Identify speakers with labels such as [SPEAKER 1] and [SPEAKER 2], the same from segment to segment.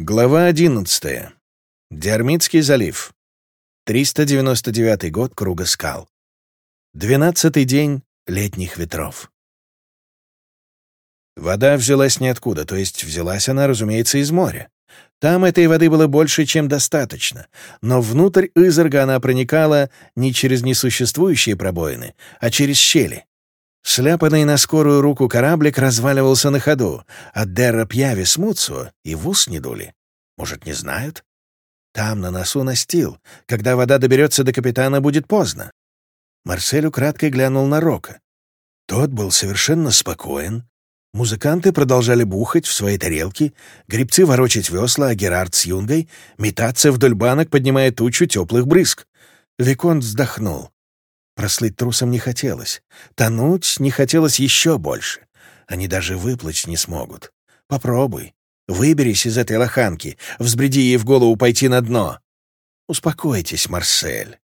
[SPEAKER 1] Глава 11. Диармитский залив. 399 год круга скал. 12 день летних ветров. Вода взялась ниоткуда, то есть взялась она, разумеется, из моря. Там этой воды было больше, чем достаточно, но внутрь Изерга она проникала не через несуществующие пробоины, а через щели. Шляпанный на скорую руку кораблик разваливался на ходу, а Дерра Пьяви Смуцу и в ус не дули. Может, не знают? Там на носу настил. Когда вода доберется до капитана, будет поздно. Марсель украдкой глянул на Рока. Тот был совершенно спокоен. Музыканты продолжали бухать в свои тарелки, грибцы ворочать весла, а Герард с Юнгой метаться вдоль банок, поднимая тучу теплых брызг. Виконт вздохнул. Прослыть трусом не хотелось. Тонуть не хотелось еще больше. Они даже выплыть не смогут. Попробуй. Выберись из этой лоханки. Взбреди ей в голову пойти на дно. Успокойтесь, Марсель.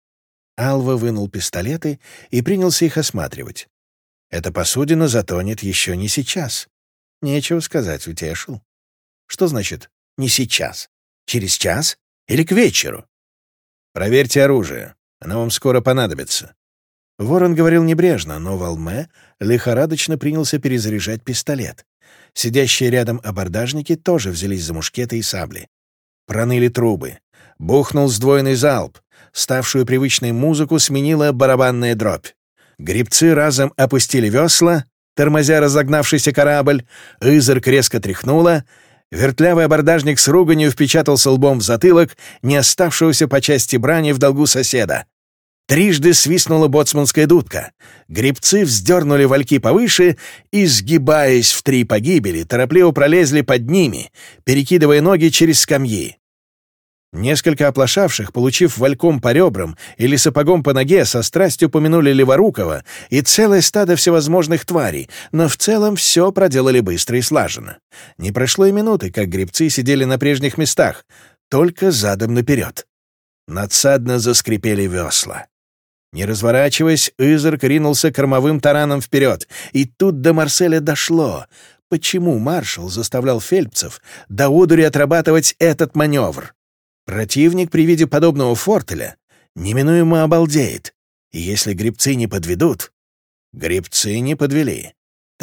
[SPEAKER 1] Алва вынул пистолеты и принялся их осматривать. Эта посудина затонет еще не сейчас. Нечего сказать, утешил. Что значит «не сейчас»? Через час или к вечеру? Проверьте оружие. Оно вам скоро понадобится. Ворон говорил небрежно, но Валме лихорадочно принялся перезаряжать пистолет. Сидящие рядом абордажники тоже взялись за мушкеты и сабли. Проныли трубы. Бухнул сдвоенный залп. Ставшую привычной музыку сменила барабанная дробь. Грибцы разом опустили весла, тормозя разогнавшийся корабль, Изерк резко тряхнула, вертлявый абордажник с руганью впечатался лбом в затылок не оставшегося по части брани в долгу соседа. Трижды свистнула боцманская дудка. Грибцы вздернули вальки повыше и, сгибаясь в три погибели, торопливо пролезли под ними, перекидывая ноги через скамьи. Несколько оплошавших, получив вальком по ребрам или сапогом по ноге, со страстью помянули Леворукова и целое стадо всевозможных тварей, но в целом все проделали быстро и слаженно. Не прошло и минуты, как грибцы сидели на прежних местах, только задом наперед. Надсадно заскрипели весла. Не разворачиваясь, Изерк ринулся кормовым тараном вперед. И тут до Марселя дошло. Почему маршал заставлял фельдцев до одури отрабатывать этот маневр? Противник при виде подобного фортеля неминуемо обалдеет. И если грибцы не подведут... Грибцы не подвели.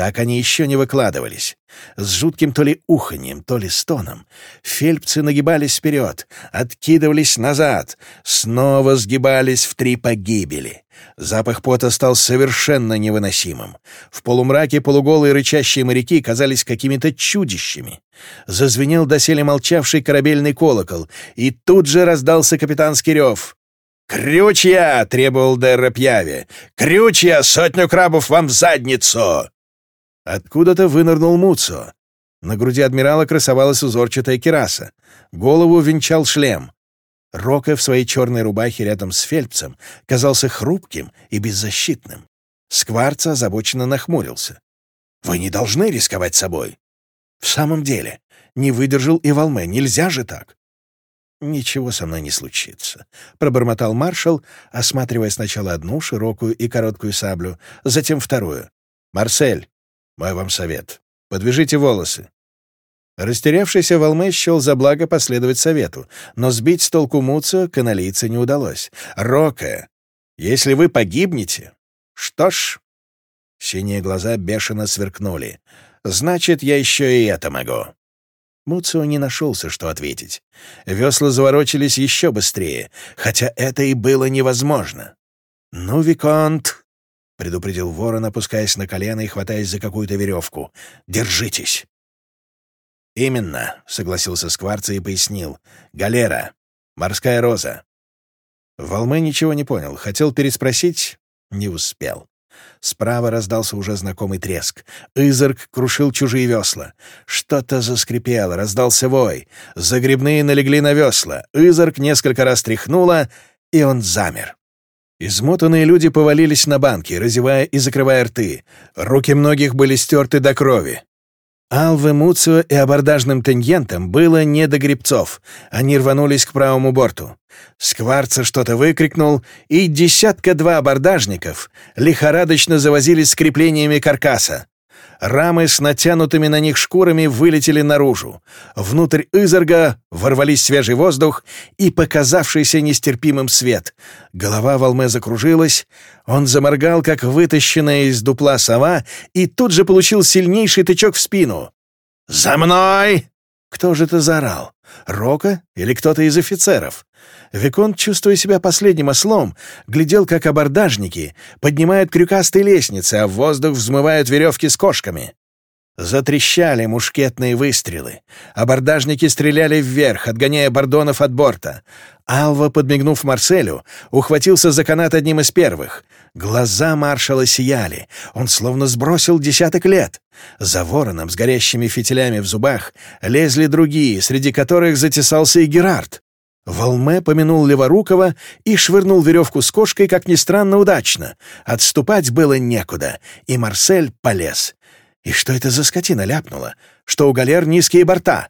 [SPEAKER 1] Так они еще не выкладывались. С жутким то ли уханьем, то ли стоном. Фельпцы нагибались вперед, откидывались назад, снова сгибались в три погибели. Запах пота стал совершенно невыносимым. В полумраке полуголые рычащие моряки казались какими-то чудищами. Зазвенел доселе молчавший корабельный колокол, и тут же раздался капитанский рев — «Крючья!» — требовал Дерра Пьяве. «Крючья! Сотню крабов вам в задницу!» Откуда-то вынырнул Муцо. На груди адмирала красовалась узорчатая кераса. Голову венчал шлем. Рока в своей черной рубахе рядом с Фельдсом казался хрупким и беззащитным. Скварца озабоченно нахмурился. «Вы не должны рисковать собой!» «В самом деле, не выдержал и Волме, нельзя же так!» «Ничего со мной не случится», — пробормотал маршал, осматривая сначала одну широкую и короткую саблю, затем вторую. «Марсель, мой вам совет. Подвяжите волосы. Растерявшийся Волме счел за благо последовать совету, но сбить с толку Муцию каналийца не удалось. «Рока, если вы погибнете...» «Что ж...» Синие глаза бешено сверкнули. «Значит, я еще и это могу». Муцио не нашелся, что ответить. Весла заворочились еще быстрее, хотя это и было невозможно. «Ну, Виконт, предупредил ворон, опускаясь на колено и хватаясь за какую-то веревку. «Держитесь!» «Именно», — согласился Скварца и пояснил. «Галера. Морская роза». Волме ничего не понял. Хотел переспросить — не успел. Справа раздался уже знакомый треск. Изерк крушил чужие весла. Что-то заскрипело, раздался вой. Загребные налегли на весла. Изерк несколько раз тряхнуло, и он замер. Измотанные люди повалились на банки, разевая и закрывая рты. Руки многих были стерты до крови. Алве Муцио и абордажным тенгентам было не до грибцов. Они рванулись к правому борту. Скварца что-то выкрикнул, и десятка-два абордажников лихорадочно завозились с креплениями каркаса. Рамы с натянутыми на них шкурами вылетели наружу. Внутрь изорга ворвались свежий воздух и показавшийся нестерпимым свет. Голова Валме закружилась, он заморгал, как вытащенная из дупла сова, и тут же получил сильнейший тычок в спину. «За мной!» Кто же это заорал? Рока или кто-то из офицеров? Виконт, чувствуя себя последним ослом, глядел, как абордажники поднимают крюкастые лестницы, а в воздух взмывают веревки с кошками. Затрещали мушкетные выстрелы. Абордажники стреляли вверх, отгоняя бордонов от борта. Алва, подмигнув Марселю, ухватился за канат одним из первых. Глаза маршала сияли. Он словно сбросил десяток лет. За вороном с горящими фитилями в зубах лезли другие, среди которых затесался и Герард. Волме помянул Леворукова и швырнул веревку с кошкой, как ни странно, удачно. Отступать было некуда, и Марсель полез. И что это за скотина ляпнула? Что у галер низкие борта?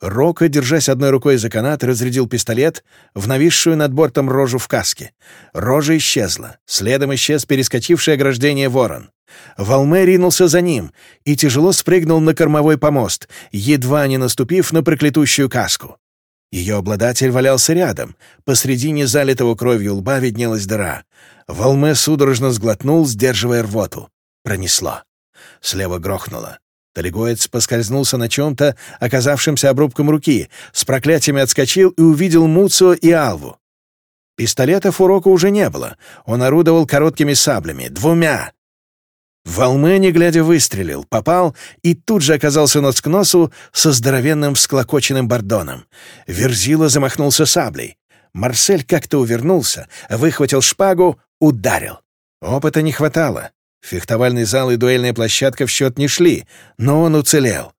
[SPEAKER 1] Рока, держась одной рукой за канат, разрядил пистолет в нависшую над бортом рожу в каске. Рожа исчезла. Следом исчез перескочившее ограждение ворон. Волме ринулся за ним и тяжело спрыгнул на кормовой помост, едва не наступив на проклятущую каску. Ее обладатель валялся рядом, посредине залитого кровью лба виднелась дыра. Волме судорожно сглотнул, сдерживая рвоту. Пронесло. Слева грохнуло. Талигоец поскользнулся на чем-то, оказавшимся обрубком руки, с проклятиями отскочил и увидел Муцио и Алву. Пистолетов урока уже не было. Он орудовал короткими саблями, двумя. В Волме, не глядя, выстрелил, попал и тут же оказался нос к носу со здоровенным всклокоченным бордоном. Верзила замахнулся саблей. Марсель как-то увернулся, выхватил шпагу, ударил. Опыта не хватало. Фехтовальный зал и дуэльная площадка в счет не шли, но он уцелел.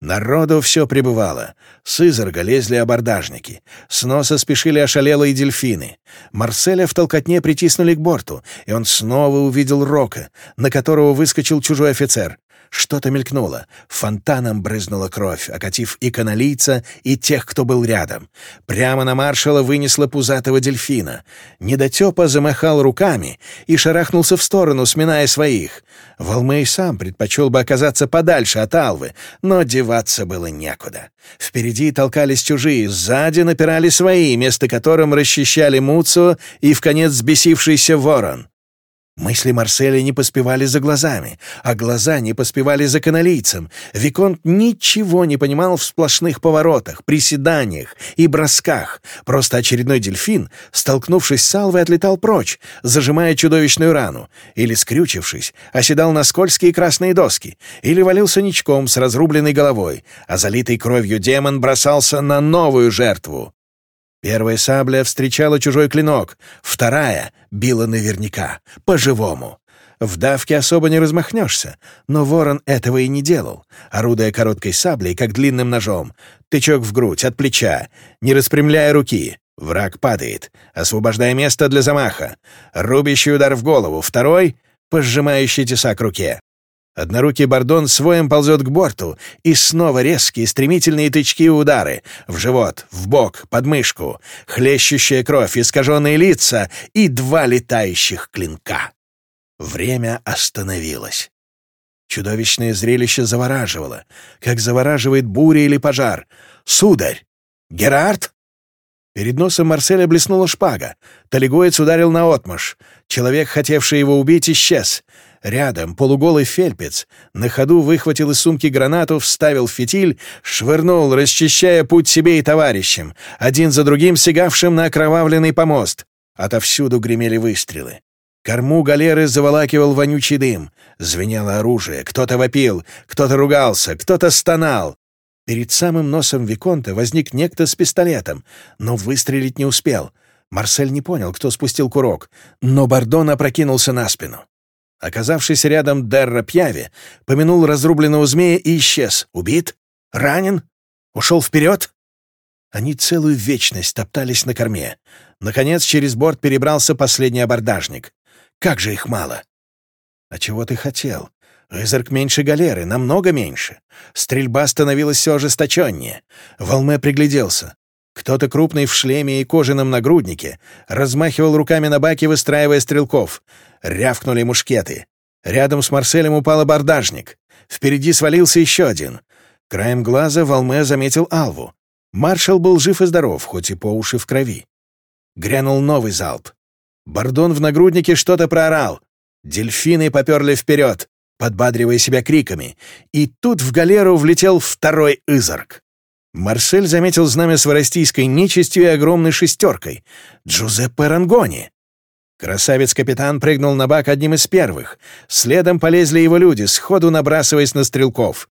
[SPEAKER 1] Народу все пребывало. С изорга лезли абордажники. С носа спешили ошалелые дельфины. Марселя в толкотне притиснули к борту, и он снова увидел Рока, на которого выскочил чужой офицер. Что-то мелькнуло. Фонтаном брызнула кровь, окатив и каналийца, и тех, кто был рядом. Прямо на маршала вынесла пузатого дельфина. Недотепа замахал руками и шарахнулся в сторону, сминая своих. Волмей сам предпочел бы оказаться подальше от Алвы, но деваться было некуда. Впереди толкались чужие, сзади напирали свои, место которым расчищали Муцу и, в конец, сбесившийся ворон. Мысли Марселя не поспевали за глазами, а глаза не поспевали за каналийцем. Виконт ничего не понимал в сплошных поворотах, приседаниях и бросках. Просто очередной дельфин, столкнувшись с Салвой, отлетал прочь, зажимая чудовищную рану. Или, скрючившись, оседал на скользкие красные доски. Или валился ничком с разрубленной головой, а залитый кровью демон бросался на новую жертву. Первая сабля встречала чужой клинок, вторая била наверняка, по-живому. В давке особо не размахнешься, но ворон этого и не делал, орудуя короткой саблей, как длинным ножом. Тычок в грудь, от плеча, не распрямляя руки. Враг падает, освобождая место для замаха. Рубящий удар в голову, второй — пожимающий тесак руке. Однорукий Бордон своим ползет к борту, и снова резкие, стремительные тычки и удары. В живот, в бок, под мышку. Хлещущая кровь, искаженные лица и два летающих клинка. Время остановилось. Чудовищное зрелище завораживало, как завораживает буря или пожар. «Сударь! Герард!» Перед носом Марселя блеснула шпага. Талигоец ударил на наотмашь. Человек, хотевший его убить, исчез. Рядом полуголый фельпец на ходу выхватил из сумки гранату, вставил фитиль, швырнул, расчищая путь себе и товарищам, один за другим сигавшим на окровавленный помост. Отовсюду гремели выстрелы. Корму галеры заволакивал вонючий дым. Звенело оружие, кто-то вопил, кто-то ругался, кто-то стонал. Перед самым носом Виконта возник некто с пистолетом, но выстрелить не успел. Марсель не понял, кто спустил курок, но Бардон опрокинулся на спину. Оказавшись рядом Дерра Пьяви, помянул разрубленного змея и исчез. Убит? Ранен? Ушел вперед? Они целую вечность топтались на корме. Наконец, через борт перебрался последний абордажник. Как же их мало! А чего ты хотел? Изерк меньше галеры, намного меньше. Стрельба становилась все ожесточеннее. Волме пригляделся. Кто-то крупный в шлеме и кожаном нагруднике размахивал руками на баке, выстраивая стрелков. Рявкнули мушкеты. Рядом с Марселем упал абордажник. Впереди свалился еще один. Краем глаза Валме заметил Алву. Маршал был жив и здоров, хоть и по уши в крови. Грянул новый залп. Бордон в нагруднике что-то проорал. Дельфины поперли вперед, подбадривая себя криками. И тут в галеру влетел второй изорк. Марсель заметил знамя с воростийской нечистью и огромной шестеркой — Джузеппе Рангони. Красавец-капитан прыгнул на бак одним из первых. Следом полезли его люди, сходу набрасываясь на стрелков.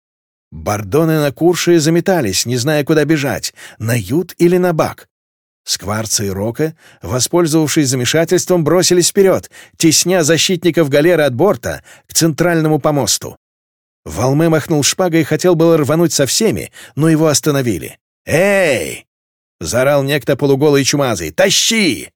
[SPEAKER 1] Бордоны на Курше заметались, не зная, куда бежать — на ют или на бак. Скварцы и Рока, воспользовавшись замешательством, бросились вперед, тесня защитников галеры от борта к центральному помосту. Волмы махнул шпагой и хотел было рвануть со всеми, но его остановили. «Эй!» — заорал некто полуголый чумазый. «Тащи!»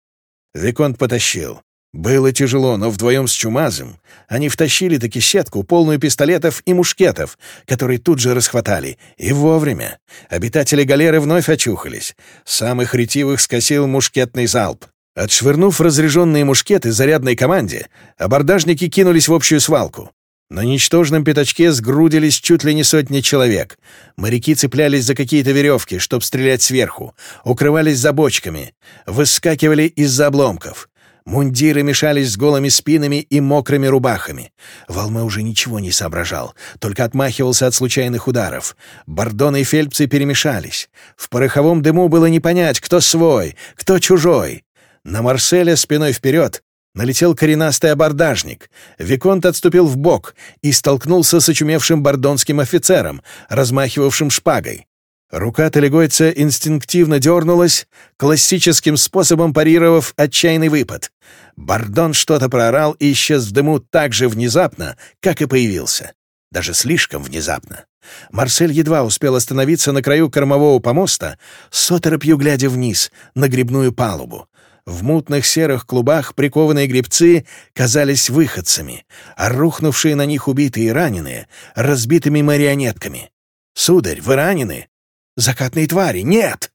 [SPEAKER 1] Виконт потащил. Было тяжело, но вдвоем с Чумазом они втащили таки сетку, полную пистолетов и мушкетов, которые тут же расхватали. И вовремя. Обитатели галеры вновь очухались. Самых ретивых скосил мушкетный залп. Отшвырнув разряженные мушкеты зарядной команде, абордажники кинулись в общую свалку. На ничтожном пятачке сгрудились чуть ли не сотни человек. Моряки цеплялись за какие-то веревки, чтобы стрелять сверху, укрывались за бочками, выскакивали из-за обломков. Мундиры мешались с голыми спинами и мокрыми рубахами. Волма уже ничего не соображал, только отмахивался от случайных ударов. Бордоны и фельдцы перемешались. В пороховом дыму было не понять, кто свой, кто чужой. На Марселе спиной вперед Налетел коренастый абордажник. Виконт отступил в бок и столкнулся с очумевшим бордонским офицером, размахивавшим шпагой. Рука талигойца инстинктивно дернулась, классическим способом парировав отчаянный выпад. Бордон что-то проорал и исчез в дыму так же внезапно, как и появился. Даже слишком внезапно. Марсель едва успел остановиться на краю кормового помоста, с оторопью глядя вниз, на грибную палубу. В мутных серых клубах прикованные гребцы казались выходцами, а рухнувшие на них убитые и раненые — разбитыми марионетками. «Сударь, вы ранены? Закатные твари, нет!»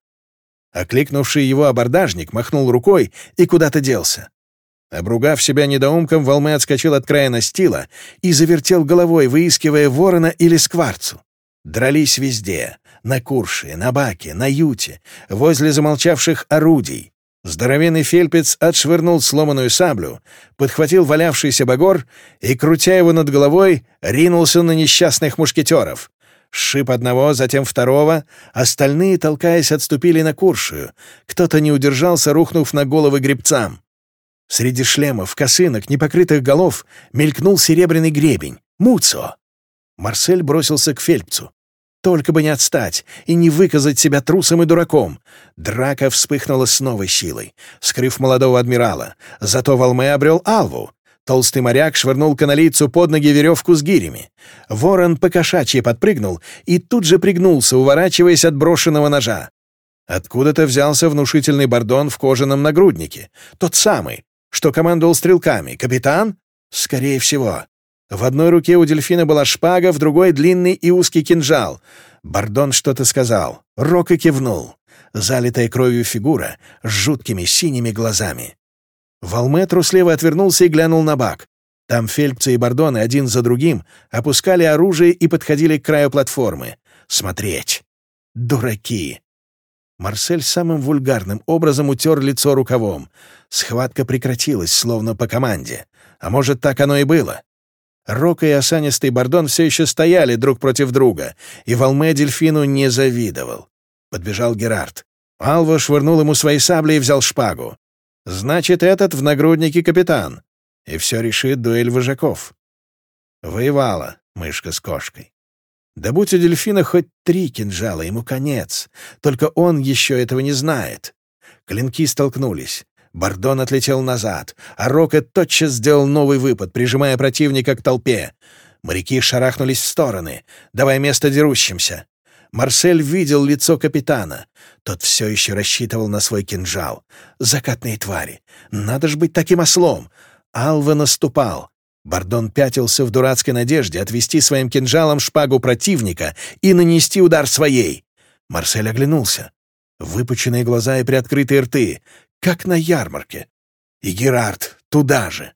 [SPEAKER 1] Окликнувший его абордажник махнул рукой и куда-то делся. Обругав себя недоумком, Волме отскочил от края настила и завертел головой, выискивая ворона или скварцу. Дрались везде — на Курше, на Баке, на Юте, возле замолчавших орудий. Здоровенный фельпец отшвырнул сломанную саблю, подхватил валявшийся багор и, крутя его над головой, ринулся на несчастных мушкетеров. Шип одного, затем второго, остальные, толкаясь, отступили на куршую. Кто-то не удержался, рухнув на головы гребцам. Среди шлемов, косынок, непокрытых голов мелькнул серебряный гребень — Муцо. Марсель бросился к Фельпцу. Только бы не отстать и не выказать себя трусом и дураком. Драка вспыхнула с новой силой, скрыв молодого адмирала. Зато Волме обрел Алву. Толстый моряк швырнул каналийцу под ноги веревку с гирями. Ворон покошачьи подпрыгнул и тут же пригнулся, уворачиваясь от брошенного ножа. Откуда-то взялся внушительный бордон в кожаном нагруднике. Тот самый, что командовал стрелками. Капитан? Скорее всего. В одной руке у дельфина была шпага, в другой — длинный и узкий кинжал. Бардон что-то сказал. Рока кивнул. Залитая кровью фигура с жуткими синими глазами. Волметру слева отвернулся и глянул на бак. Там фельдцы и бордоны один за другим опускали оружие и подходили к краю платформы. Смотреть. Дураки. Марсель самым вульгарным образом утер лицо рукавом. Схватка прекратилась, словно по команде. А может, так оно и было. Рока и осанистый Бордон все еще стояли друг против друга, и Валме дельфину не завидовал. Подбежал Герард. Алва швырнул ему свои сабли и взял шпагу. «Значит, этот в нагруднике капитан. И все решит дуэль вожаков». Воевала мышка с кошкой. Да будь у дельфина хоть три кинжала, ему конец. Только он еще этого не знает. Клинки столкнулись. Бардон отлетел назад, а Рокет тотчас сделал новый выпад, прижимая противника к толпе. Моряки шарахнулись в стороны, давая место дерущимся. Марсель видел лицо капитана. Тот все еще рассчитывал на свой кинжал. Закатные твари. Надо же быть таким ослом. Алва наступал. Бардон пятился в дурацкой надежде отвести своим кинжалом шпагу противника и нанести удар своей. Марсель оглянулся. Выпученные глаза и приоткрытые рты как на ярмарке. И Герард туда же.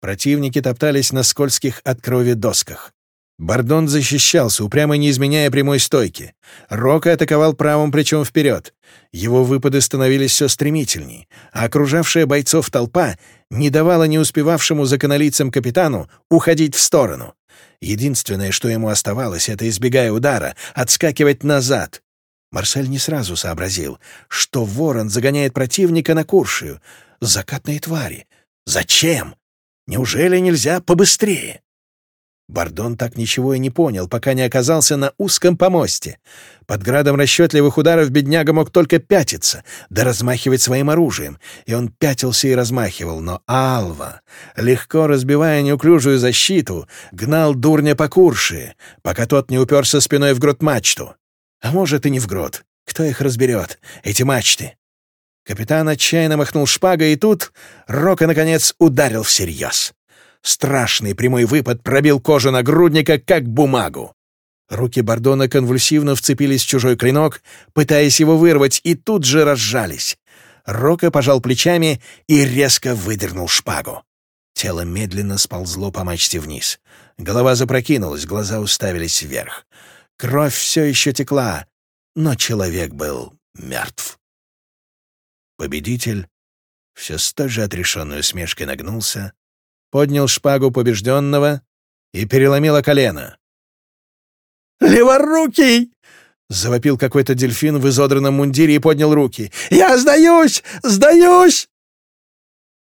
[SPEAKER 1] Противники топтались на скользких от крови досках. Бардон защищался, упрямо не изменяя прямой стойки. Рока атаковал правым плечом вперед. Его выпады становились все стремительней, а окружавшая бойцов толпа не давала не успевавшему за каналицем капитану уходить в сторону. Единственное, что ему оставалось, это, избегая удара, отскакивать назад, Марсель не сразу сообразил, что ворон загоняет противника на куршию. Закатные твари. Зачем? Неужели нельзя побыстрее? Бардон так ничего и не понял, пока не оказался на узком помосте. Под градом расчетливых ударов бедняга мог только пятиться, да размахивать своим оружием, и он пятился и размахивал, но Алва, легко разбивая неуклюжую защиту, гнал дурня по курши, пока тот не уперся спиной в грудмачту. А может, и не в грот. Кто их разберет, эти мачты? Капитан отчаянно махнул шпагой, и тут Рока, наконец, ударил всерьез. Страшный прямой выпад пробил кожу нагрудника, как бумагу. Руки Бардона конвульсивно вцепились в чужой клинок, пытаясь его вырвать, и тут же разжались. Рока пожал плечами и резко выдернул шпагу. Тело медленно сползло по мачте вниз. Голова запрокинулась, глаза уставились вверх. Кровь все еще текла, но человек был мертв. Победитель все с той же отрешенной усмешкой нагнулся, поднял шпагу побежденного и переломило колено.
[SPEAKER 2] «Леворукий!»
[SPEAKER 1] — завопил какой-то дельфин в изодранном мундире и поднял руки.
[SPEAKER 2] «Я сдаюсь! Сдаюсь!»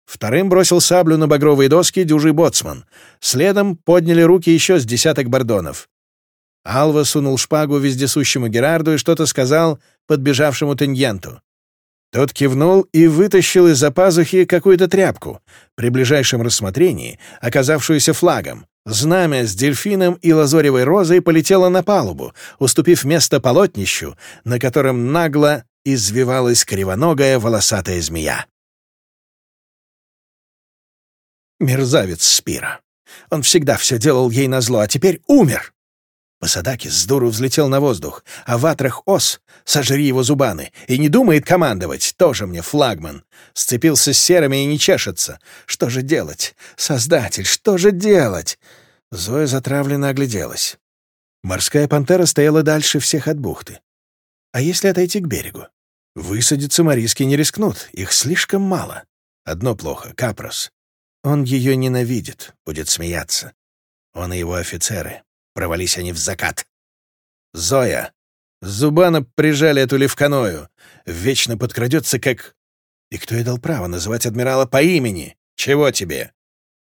[SPEAKER 1] Вторым бросил саблю на багровые доски дюжий боцман. Следом подняли руки еще с десяток бордонов. Алва сунул шпагу вездесущему Герарду и что-то сказал подбежавшему Теньянту. Тот кивнул и вытащил из-за пазухи какую-то тряпку, при ближайшем рассмотрении оказавшуюся флагом. Знамя с дельфином и лазоревой розой полетело на палубу, уступив место полотнищу, на котором нагло извивалась кривоногая волосатая змея. Мерзавец Спира. Он всегда все делал ей назло, а теперь умер. Пасадаки здуру взлетел на воздух, а в атрах ос, сожри его зубаны, и не думает командовать, тоже мне флагман. Сцепился с серыми и не чешется. Что же делать? Создатель, что же делать? Зоя затравленно огляделась. Морская пантера стояла дальше всех от бухты. А если отойти к берегу? Высадиться мариски не рискнут, их слишком мало. Одно плохо — Капрос. Он ее ненавидит, будет смеяться. Он и его офицеры, Провались они в закат. Зоя. Зубана прижали эту левканою, Вечно подкрадется, как... И кто ей дал право называть адмирала по имени? Чего тебе?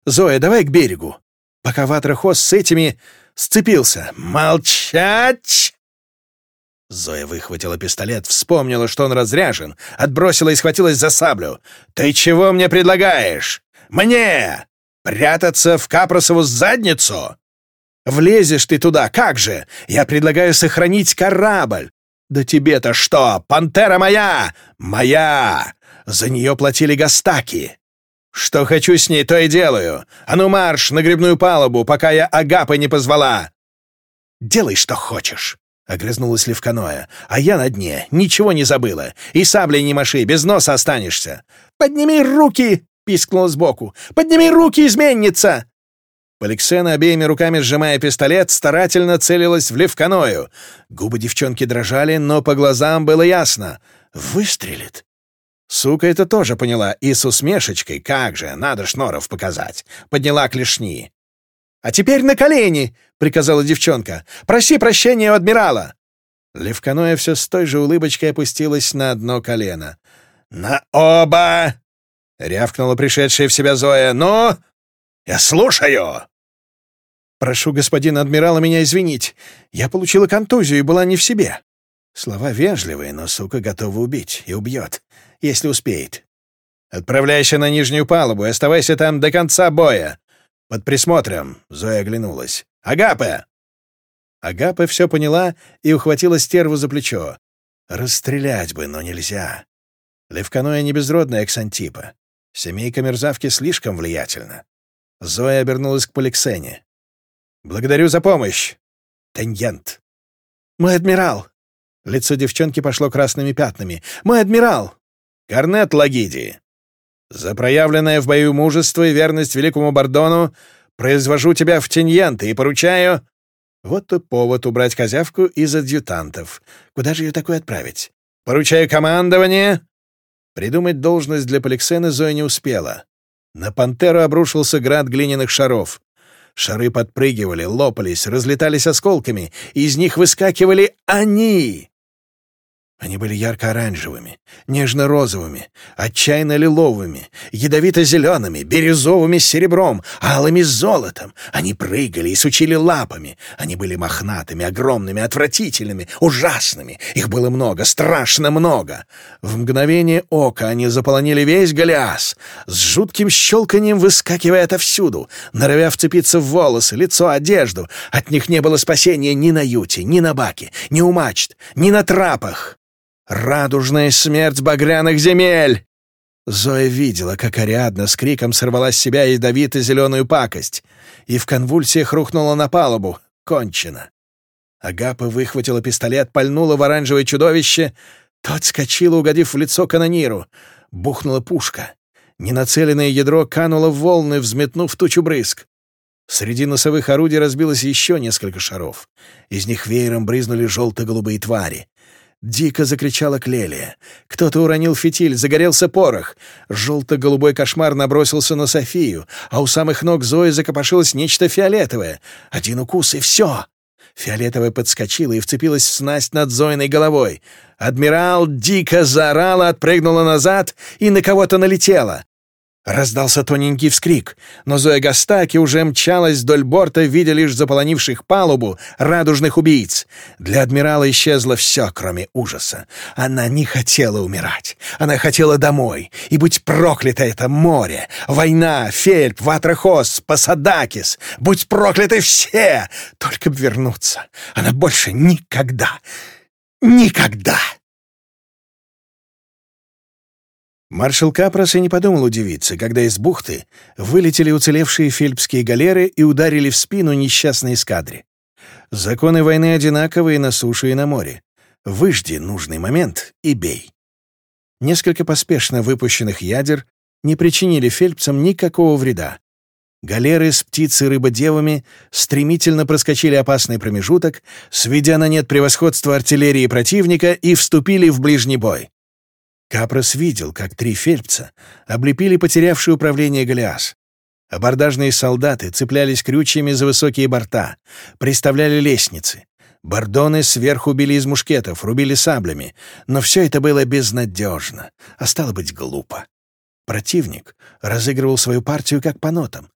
[SPEAKER 1] Зоя, давай к берегу. Пока ватрохоз с этими сцепился. Молчать! Зоя выхватила пистолет, вспомнила, что он разряжен, отбросила и схватилась за саблю. «Ты чего мне предлагаешь? Мне! Прятаться в Капросову задницу?» Влезешь ты туда, как же? Я предлагаю сохранить корабль. Да тебе-то что? Пантера моя! Моя! За нее платили гастаки. Что хочу с ней, то и делаю. А ну марш на грибную палубу, пока я Агапы не позвала. Делай, что хочешь. — огрызнулась Левканоя. «А я на дне, ничего не забыла. И саблей не маши, без носа останешься». «Подними руки!» — пискнула сбоку. «Подними руки, изменница!» Поликсена, обеими руками сжимая пистолет, старательно целилась в левканою. Губы девчонки дрожали, но по глазам было ясно — выстрелит. Сука это тоже поняла, и с усмешечкой, как же, надо шноров показать, подняла клешни. «А теперь на колени!» — приказала девчонка. «Проси прощения у адмирала!» Левканоя все с той же улыбочкой опустилась на одно колено. «На оба!» — рявкнула пришедшая в себя Зоя. «Ну, я слушаю!» «Прошу господина адмирала меня извинить. Я получила контузию и была не в себе». Слова вежливые, но сука готова убить и убьет, если успеет. «Отправляйся на нижнюю палубу и оставайся там до конца боя!» «Под присмотром», — Зоя оглянулась. «Агапе!» Агапе все поняла и ухватила стерву за плечо. «Расстрелять бы, но нельзя. Левканоя не безродная Ксантипа. Семейка мерзавки слишком влиятельна». Зоя обернулась к Поликсене. «Благодарю за помощь!» «Тангент!» «Мой адмирал!» Лицо девчонки пошло красными пятнами. «Мой адмирал!» «Корнет Лагиди!» «За проявленное в бою мужество и верность великому Бордону произвожу тебя в Тиньянты и поручаю...» Вот и повод убрать козявку из адъютантов. Куда же ее такой отправить? «Поручаю командование!» Придумать должность для Поликсена Зоя не успела. На пантеру обрушился град глиняных шаров. Шары подпрыгивали, лопались, разлетались осколками, из них выскакивали они! Они были ярко-оранжевыми, нежно-розовыми, отчаянно-лиловыми, ядовито-зелеными, бирюзовыми с серебром, алыми с золотом. Они прыгали и сучили лапами. Они были мохнатыми, огромными, отвратительными, ужасными. Их было много, страшно много. В мгновение ока они заполонили весь Голиас, с жутким щелканием выскакивая отовсюду, норовя вцепиться в волосы, лицо, одежду. От них не было спасения ни на юте, ни на баке, ни у мачт, ни на трапах. «Радужная смерть багряных земель!» Зоя видела, как Ариадна с криком сорвала с себя ядовито-зеленую пакость и в конвульсиях рухнула на палубу. Кончено. Агапа выхватила пистолет, пальнула в оранжевое чудовище. Тот скочил, угодив в лицо канониру. Бухнула пушка. Ненацеленное ядро кануло в волны, взметнув тучу брызг. Среди носовых орудий разбилось еще несколько шаров. Из них веером брызнули желто-голубые твари. Дико закричала Клелия. Кто-то уронил фитиль, загорелся порох. Желто-голубой кошмар набросился на Софию, а у самых ног Зои закопошилось нечто фиолетовое. Один укус — и все. Фиолетовая подскочила и вцепилась в снасть над Зоиной головой. Адмирал дико заорала, отпрыгнула назад и на кого-то налетела. Раздался тоненький вскрик, но Зоя Гастаки уже мчалась вдоль борта, видя лишь заполонивших палубу радужных убийц. Для адмирала исчезло все, кроме ужаса. Она не хотела умирать. Она хотела домой. И будь проклято это море, война, фельп, ватрахос, пасадакис. Будь прокляты все! Только б вернуться. Она больше никогда, никогда Маршал Капрос и не подумал удивиться, когда из бухты вылетели уцелевшие фельпские галеры и ударили в спину несчастной эскадре. Законы войны одинаковые на суше и на море. Выжди нужный момент и бей. Несколько поспешно выпущенных ядер не причинили фельпсам никакого вреда. Галеры с птицей рыбодевами стремительно проскочили опасный промежуток, сведя на нет превосходство артиллерии противника и вступили в ближний бой. Капрос видел, как три фельдца облепили потерявший управление Голиас. Абордажные солдаты цеплялись крючьями за высокие борта, приставляли лестницы. Бордоны сверху били из мушкетов, рубили саблями, но все это было безнадежно, а стало быть глупо. Противник разыгрывал свою партию как по нотам.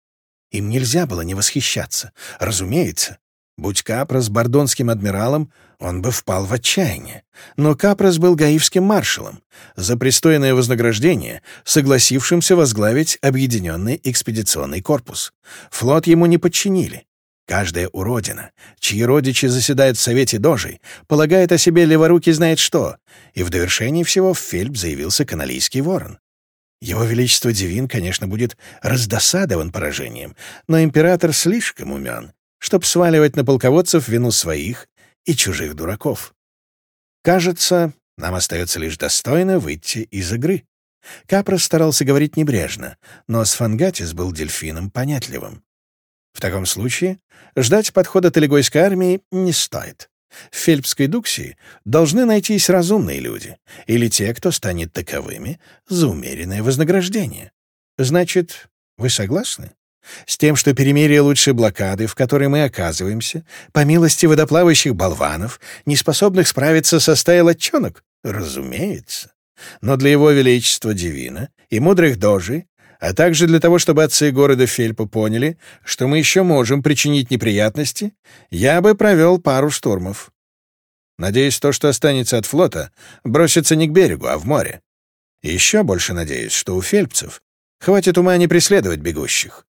[SPEAKER 1] Им нельзя было не восхищаться. Разумеется, будь Капра с бордонским адмиралом, он бы впал в отчаяние. Но Капрос был гаивским маршалом, за пристойное вознаграждение, согласившимся возглавить объединенный экспедиционный корпус. Флот ему не подчинили. Каждая уродина, чьи родичи заседают в Совете Дожей, полагает о себе леворуки знает что, и в довершении всего в Фельб заявился каналийский ворон. Его Величество Дивин, конечно, будет раздосадован поражением, но император слишком умен, чтобы сваливать на полководцев вину своих и чужих дураков. Кажется, нам остается лишь достойно выйти из игры. Капрос старался говорить небрежно, но Сфангатис был дельфином понятливым. В таком случае ждать подхода Талигойской армии не стоит. В Фельпской Дуксии должны найтись разумные люди, или те, кто станет таковыми, за умеренное вознаграждение. Значит, вы согласны? С тем, что перемирие лучше блокады, в которой мы оказываемся, по милости водоплавающих болванов, не способных справиться со стаей латчонок? Разумеется. Но для его величества Дивина и мудрых дожей, а также для того, чтобы отцы города Фельпа поняли, что мы еще можем причинить неприятности, я бы провел пару штурмов. Надеюсь, то, что останется от флота, бросится не к берегу, а в море. И еще больше надеюсь, что у фельпцев хватит ума не преследовать бегущих.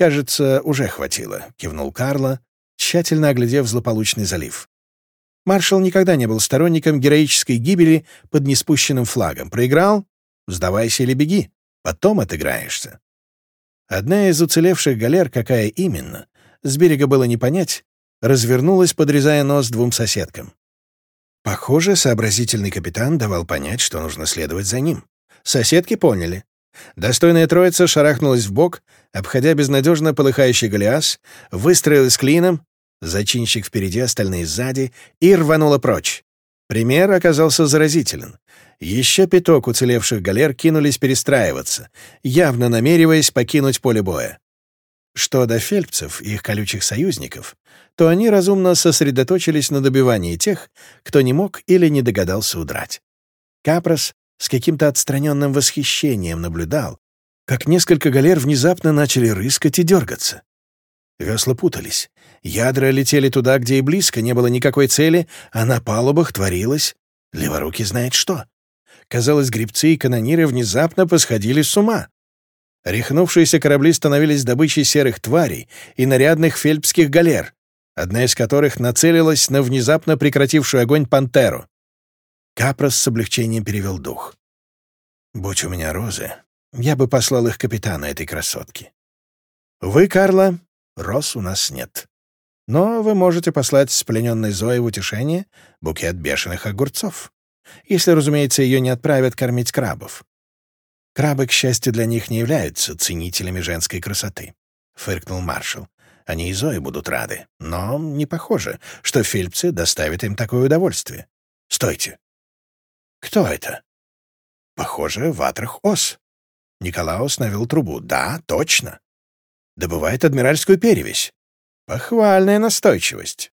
[SPEAKER 1] «Кажется, уже хватило», — кивнул Карло, тщательно оглядев злополучный залив. Маршал никогда не был сторонником героической гибели под неспущенным флагом. Проиграл — сдавайся или беги, потом отыграешься. Одна из уцелевших галер, какая именно, с берега было не понять, развернулась, подрезая нос двум соседкам. Похоже, сообразительный капитан давал понять, что нужно следовать за ним. Соседки поняли. Достойная троица шарахнулась в бок, обходя безнадежно полыхающий Голиас, выстроилась клином, зачинщик впереди, остальные сзади, и рванула прочь. Пример оказался заразителен. Еще пяток уцелевших галер кинулись перестраиваться, явно намереваясь покинуть поле боя. Что до фельдцев и их колючих союзников, то они разумно сосредоточились на добивании тех, кто не мог или не догадался удрать. Капрос с каким-то отстраненным восхищением наблюдал, как несколько галер внезапно начали рыскать и дергаться. Весла путались, ядра летели туда, где и близко не было никакой цели, а на палубах творилось леворуки знает что. Казалось, грибцы и канониры внезапно посходили с ума. Рехнувшиеся корабли становились добычей серых тварей и нарядных фельпских галер, одна из которых нацелилась на внезапно прекратившую огонь пантеру. Капрос с облегчением перевел дух. «Будь у меня розы, я бы послал их капитана этой красотки. Вы, Карла, роз у нас нет. Но вы можете послать с плененной Зои в утешение букет бешеных огурцов, если, разумеется, ее не отправят кормить крабов. Крабы, к счастью, для них не являются ценителями женской красоты», — фыркнул маршал. «Они и Зои будут рады, но не похоже, что фельдцы доставят им такое удовольствие. Стойте, кто это? Похоже, ватрах ос. Николаус навел трубу. Да, точно. Добывает адмиральскую перевесь. Похвальная настойчивость.